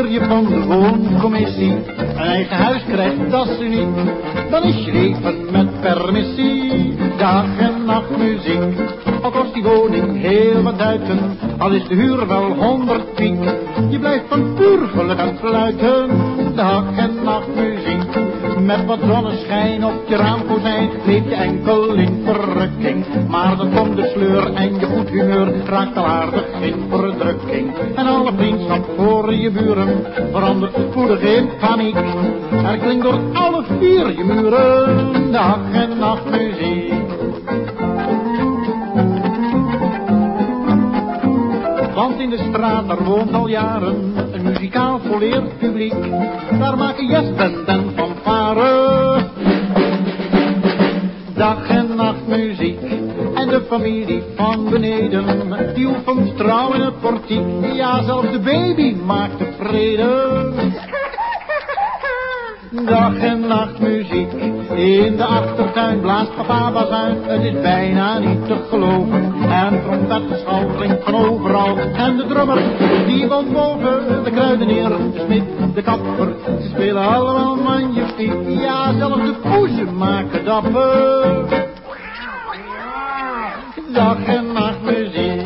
wanneer je van de wooncommissie een eigen huis krijgt, dat is niet. Dan is je leven met permissie, dag en nacht muziek. Al kost die woning heel wat duiten, al is de huur wel honderd piek. Je blijft van puur geluk aan fluiten, dag en nacht muziek. Met wat zonneschijn op je raamkozijn leef je enkel in verrukking. Maar dan komt de sleur en je goed humeur raakt al aardig in verdrukking. Voor je buren verandert spoedig in paniek. Er klinkt door alle vier je muren dag en nacht muziek. Want in de straat, daar woont al jaren een muzikaal volleerd publiek. Daar maken jazzband en fanfare. De familie van beneden, die oefent trouw in het portiek. Ja, zelfs de baby maakt tevreden. Dag en nacht muziek. In de achtertuin blaast papa bazuin. Het is bijna niet te geloven. En trompetgeschal klinkt van overal. En de drummer, die woont boven. De kruidenier, de smid, de kapper. Ze spelen allemaal magnifiek. Ja, zelfs de poezen maken dapper. Dag en nacht muziek.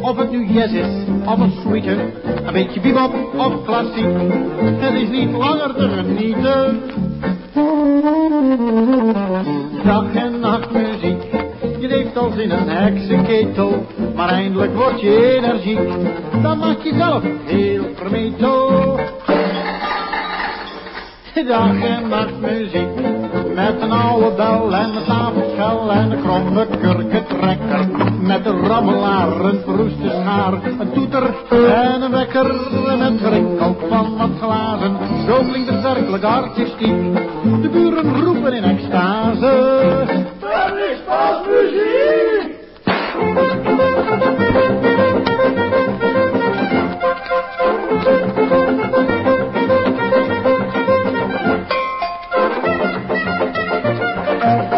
Of het nu jazz is, of een suite, een beetje bebop of klassiek. Het is niet langer te genieten. Dag en nacht muziek, je leeft als in een heksenketel, maar eindelijk word je energiek. Dan maak je zelf heel vermetel. Dag en nacht muziek, met een oude bel en een tafelschel en een kromme kurkentrekker. Met een rammelaar, een verroeste schaar, een toeter en een wekker. Met gerinkel van wat glazen, zo klinkt het werkelijk artistiek. De buren Thank you.